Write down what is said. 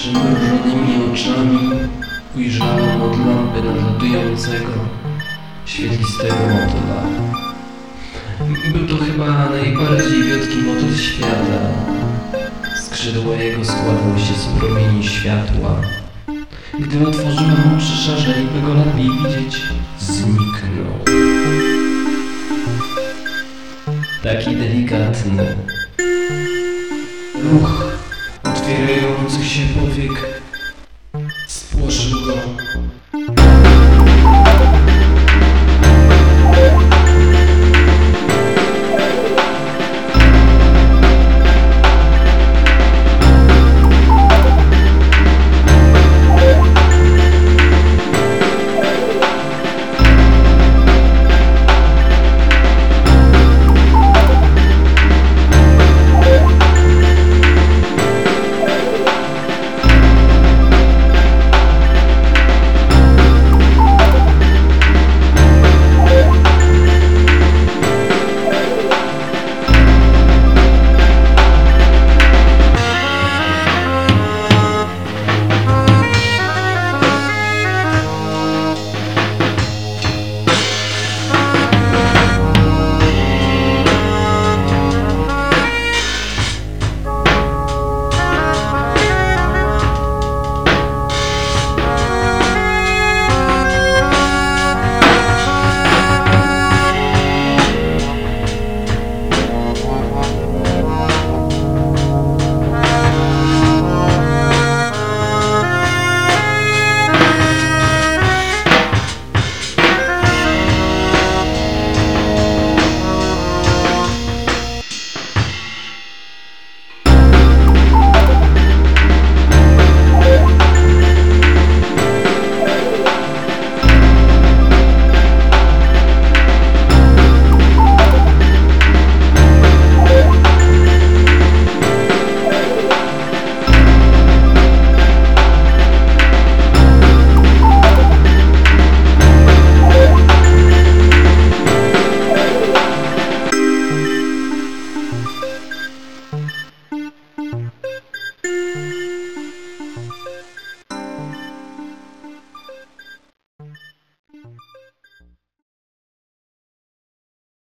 Przymrużonymi oczami ujrzałem od lampy nadlatującego świetlistego motyla. Był to chyba najbardziej wiotki motyl świata. Skrzydła jego składały się z promieni światła. Gdy otworzyłem oczy szerzej, by go lepiej widzieć, zniknął. Taki delikatny ruch otwierający się po